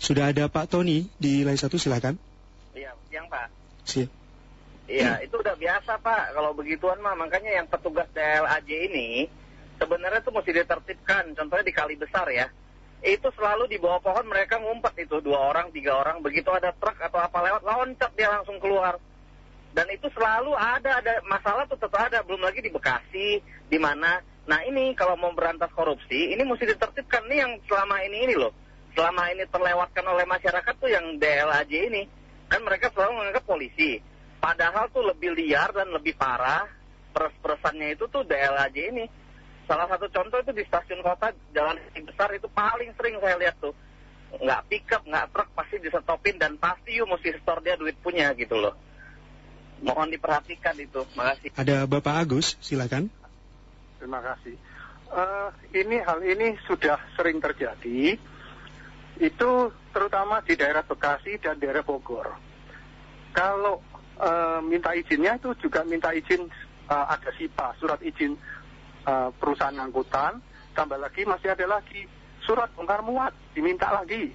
Sudah ada Pak Tony di line satu, silakan. Iya, siang Pak. Siap. Iya, itu udah biasa Pak. Kalau begituan mah, makanya yang petugas DLAJ ini sebenarnya tuh mesti ditertibkan. Contohnya di kali besar ya. Itu selalu di bawah pohon mereka ngumpet itu dua orang, tiga orang. Begitu ada truk atau apa lewat, loncat dia langsung keluar. Dan itu selalu ada, ada masalah tuh tetap ada. Belum lagi di Bekasi, di mana. Nah ini kalau mau berantas korupsi, ini mesti ditertibkan. Ini yang selama ini ini loh. Selama ini terlewatkan oleh masyarakat tuh yang DLAJ ini. Kan mereka selalu menganggap polisi. Padahal tuh lebih liar dan lebih parah. Pers-persannya itu tuh DLAJ ini. Salah satu contoh itu di stasiun kota jalan besar itu paling sering saya lihat tuh. Nggak pickup, nggak truk, pasti disetopin dan pasti you mesti store dia duit punya gitu loh. Mohon diperhatikan itu. Makasih. Ada Bapak Agus, silakan. Terima kasih. Uh, ini hal ini sudah sering terjadi. Itu terutama di daerah Bekasi dan daerah Bogor. Kalau uh, minta izinnya itu juga minta izin uh, ada SIPA, surat izin uh, perusahaan angkutan. Tambah lagi masih ada lagi surat bongkar muat diminta lagi.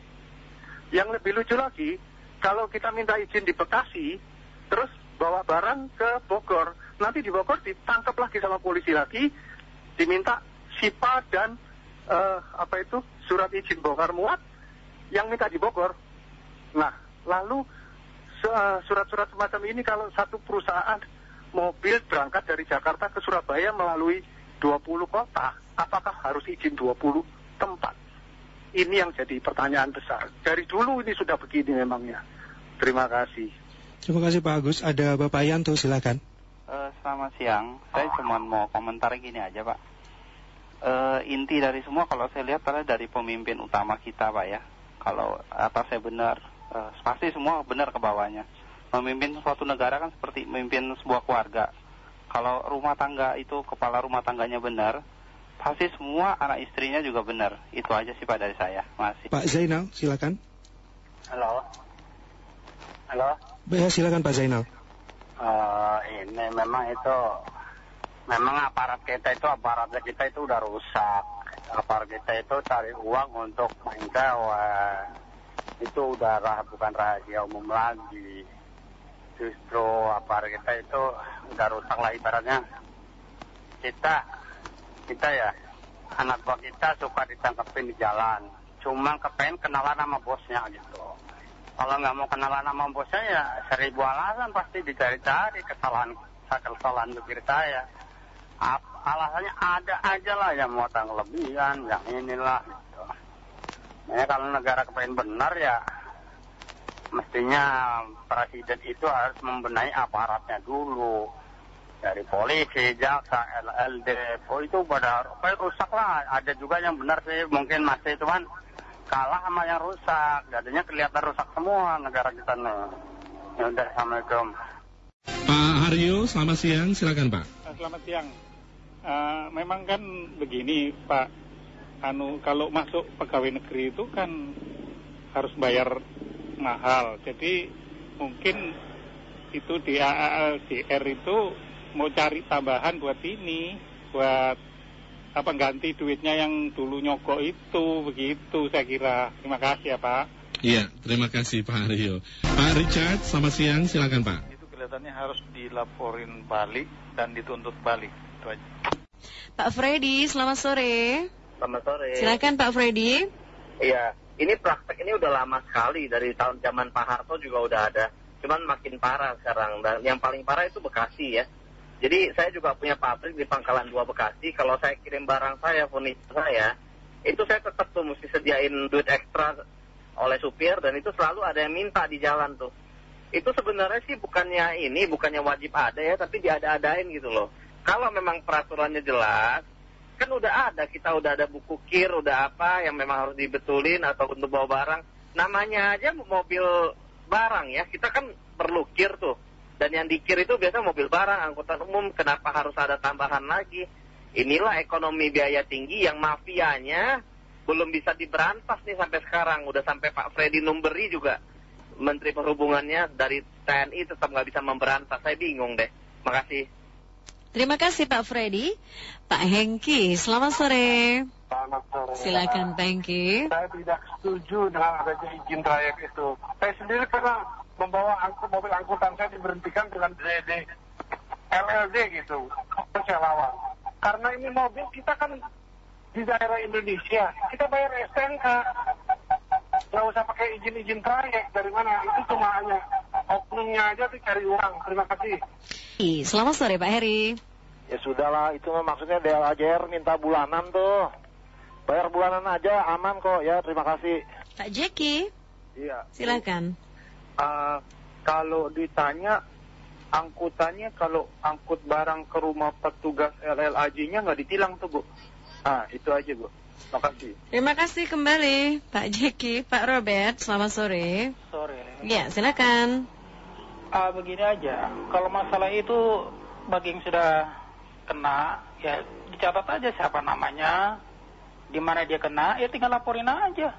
Yang lebih lucu lagi, kalau kita minta izin di Bekasi, terus bawa barang ke Bogor, nanti di Bogor ditangkap lagi sama polisi lagi, diminta SIPA dan uh, apa itu surat izin bongkar muat yang minta di Bogor. Nah, lalu surat-surat semacam ini kalau satu perusahaan mobil berangkat dari Jakarta ke Surabaya melalui 20 kota, apakah harus izin 20 tempat? Ini yang jadi pertanyaan besar. Dari dulu ini sudah begini memangnya. Terima kasih. Terima kasih Pak Agus. Ada Bapak Yanto, silakan. Uh, selamat siang. Saya cuma mau komentar gini aja Pak. Uh, inti dari semua kalau saya lihat adalah dari pemimpin utama kita Pak ya kalau atas saya benar uh, pasti semua benar ke bawahnya. Memimpin suatu negara kan seperti memimpin sebuah keluarga. Kalau rumah tangga itu kepala rumah tangganya benar pasti semua anak istrinya juga benar. Itu aja sih pak dari saya. Masih Pak Zainal silakan. Halo. Halo. Ya silakan Pak Zainal. Uh, ini memang itu memang aparat kita itu aparat kita itu udah rusak aparat kita itu cari uang untuk main cewek itu udah rah, bukan rahasia umum lagi. Justru aparat kita itu udah rusak lah ibaratnya. Kita kita ya anak buah kita suka ditangkepin di jalan. Cuma kepengen kenalan sama bosnya gitu. Kalau nggak mau kenalan sama bosnya ya seribu alasan pasti dicari-cari kesalahan kesalahan pikir saya alasannya ada aja lah yang mau lebihan, yang inilah gitu. Nah, kalau negara kepengen benar ya mestinya presiden itu harus membenahi aparatnya dulu dari polisi, jaksa, LLD, oh itu pada rusak lah. Ada juga yang benar sih, mungkin masih cuman kalah sama yang rusak. Jadinya kelihatan rusak semua negara kita nih. Ya udah, assalamualaikum. Pak Haryo, selamat siang, silakan Pak. Selamat siang. Uh, memang kan begini Pak, anu kalau masuk pegawai negeri itu kan harus bayar mahal. Jadi mungkin itu di AALDR itu mau cari tambahan buat ini, buat apa ganti duitnya yang dulu nyogok itu, begitu saya kira. Terima kasih ya Pak. Iya, terima kasih Pak Aryo. Pak Richard, selamat siang, silakan Pak. Itu kelihatannya harus dilaporin balik dan dituntut balik. Itu aja. Pak Freddy, selamat sore. Selamat sore. Silakan Pak Freddy. Iya, ini praktek ini udah lama sekali dari tahun zaman Pak Harto juga udah ada. Cuman makin parah sekarang dan yang paling parah itu Bekasi ya. Jadi saya juga punya pabrik di Pangkalan 2 Bekasi. Kalau saya kirim barang saya, furniture saya, itu saya tetap tuh mesti sediain duit ekstra oleh supir dan itu selalu ada yang minta di jalan tuh. Itu sebenarnya sih bukannya ini, bukannya wajib ada ya, tapi diada-adain gitu loh kalau memang peraturannya jelas, kan udah ada, kita udah ada buku kir, udah apa yang memang harus dibetulin atau untuk bawa barang. Namanya aja mobil barang ya, kita kan perlu kir tuh. Dan yang dikir itu biasa mobil barang, angkutan umum, kenapa harus ada tambahan lagi? Inilah ekonomi biaya tinggi yang mafianya belum bisa diberantas nih sampai sekarang. Udah sampai Pak Freddy Numberi juga, Menteri Perhubungannya dari TNI tetap nggak bisa memberantas. Saya bingung deh. Makasih. Terima kasih Pak Freddy. Pak Hengki, selamat sore. Selamat sore. Silakan Pak Hengki. Saya tidak setuju dengan adanya izin trayek itu. Saya sendiri pernah membawa angkut mobil angkutan saya diberhentikan dengan DD LLD gitu. Saya lawan. Karena ini mobil kita kan di daerah Indonesia, kita bayar STNK. Nggak usah pakai izin-izin trayek dari mana. Itu cuma hanya oknumnya aja tuh cari uang. Terima kasih. Selamat sore Pak Heri. Ya sudahlah, itu mah maksudnya DLAJR minta bulanan tuh. Bayar bulanan aja, aman kok ya, terima kasih. Pak Jeki, Iya. silakan. Uh, kalau ditanya angkutannya kalau angkut barang ke rumah petugas LLAJ-nya nggak ditilang tuh bu. Ah itu aja bu. Makasih. Terima kasih kembali Pak Jeki, Pak Robert, selamat sore. Sore. Ya, silakan. Ah, begini aja, kalau masalah itu bagi yang sudah kena, ya dicatat aja siapa namanya, di mana dia kena, ya tinggal laporin aja.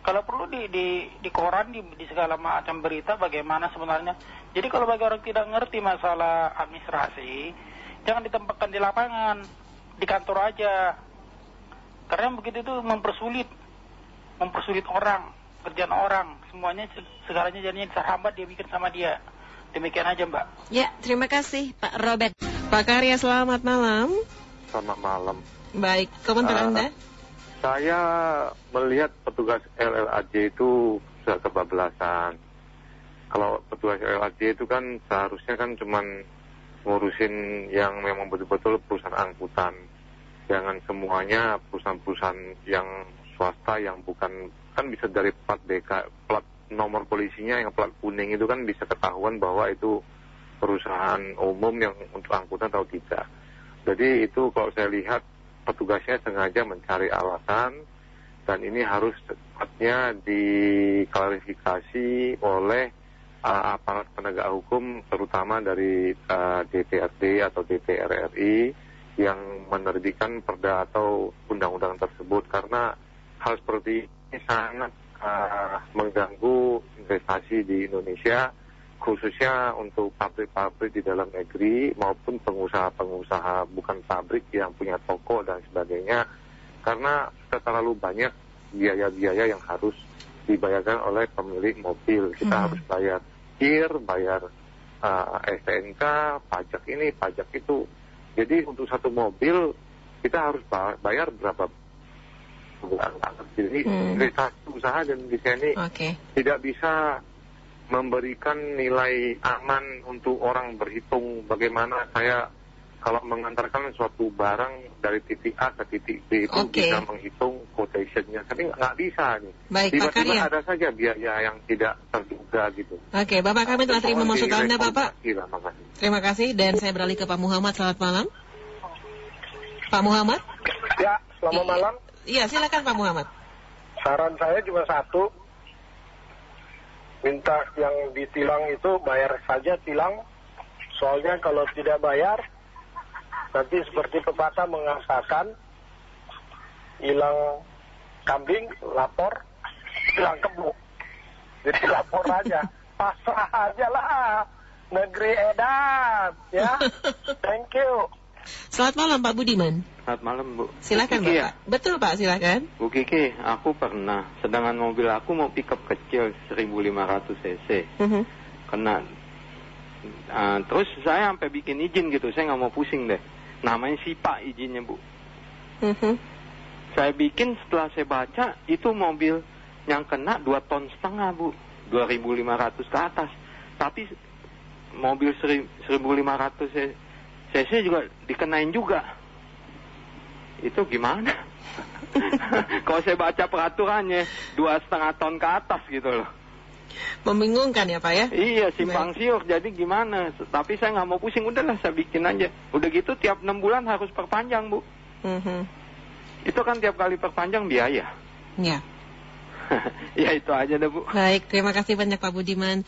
Kalau perlu di di di koran, di, di segala macam berita bagaimana sebenarnya. Jadi kalau bagi orang tidak ngerti masalah administrasi, jangan ditempatkan di lapangan, di kantor aja. Karena begitu itu mempersulit, mempersulit orang, kerjaan orang, semuanya segalanya jadinya terhambat dia bikin sama dia. Demikian aja Mbak. Ya, terima kasih Pak Robert. Pak Karya, selamat malam. Selamat malam. Baik, komentar Ah, Anda? Saya melihat petugas LLAJ itu sudah kebablasan. Kalau petugas LLAJ itu kan seharusnya kan cuman ngurusin yang memang betul-betul perusahaan angkutan. Jangan semuanya perusahaan-perusahaan yang swasta yang bukan kan bisa dari plat BK, plat nomor polisinya yang plat kuning itu kan bisa ketahuan bahwa itu perusahaan umum yang untuk angkutan atau tidak. Jadi itu kalau saya lihat petugasnya sengaja mencari alasan dan ini harus cepatnya diklarifikasi oleh uh, aparat penegak hukum terutama dari uh, DPRD atau DPR RI yang menerbitkan perda atau undang-undang tersebut karena hal seperti ini sangat uh, mengganggu investasi di Indonesia khususnya untuk pabrik-pabrik di dalam negeri maupun pengusaha-pengusaha bukan pabrik yang punya toko dan sebagainya karena terlalu banyak biaya-biaya yang harus dibayarkan oleh pemilik mobil kita Hmm. harus bayar kir, bayar uh, STNK, pajak ini, pajak itu jadi untuk satu mobil kita harus ba- bayar berapa bulan jadi Hmm. investasi usaha dan di sini Oke. tidak bisa memberikan nilai aman untuk orang berhitung bagaimana saya kalau mengantarkan suatu barang dari titik A ke titik B itu Oke. bisa menghitung quotationnya tapi nggak bisa nih Baik, Pak tiba-tiba ada saja biaya yang tidak terduga gitu Oke, Bapak kami telah terima maksud Anda, Bapak. lah, makasih. Terima kasih dan saya beralih ke Pak Muhammad. Selamat malam. Pak Muhammad? Ya, selamat malam. Iya, silakan Pak Muhammad. Saran saya cuma satu. Minta yang ditilang itu bayar saja tilang. Soalnya kalau tidak bayar, nanti seperti pepatah mengatakan hilang kambing, lapor, hilang kebo. Jadi lapor aja. Pasrah aja lah. Negeri edan, ya. Thank you. Selamat malam Pak Budiman. Selamat malam Bu. Silakan Bu Kiki Bapak. Betul Pak, silakan. Ya? Bu Kiki, aku pernah, sedangkan mobil aku mau pickup kecil 1500 cc, Mhm. kena. Ah, terus saya sampai bikin izin gitu, saya nggak mau pusing deh. Namanya SIPA izinnya Bu. Mhm. Saya bikin setelah saya baca itu mobil yang kena 2 ton setengah Bu, 2500 ke atas. Tapi mobil seri- 1500 cc juga dikenain juga. Itu gimana? Kalau saya baca peraturannya dua setengah ton ke atas gitu loh. Membingungkan ya Pak ya? Iya simpang siur jadi gimana? Tapi saya nggak mau pusing udahlah saya bikin aja. Udah gitu tiap enam bulan harus perpanjang bu. Mhm. Itu kan tiap kali perpanjang biaya. Ya. ya itu aja deh bu. Baik, terima kasih banyak Pak Budiman.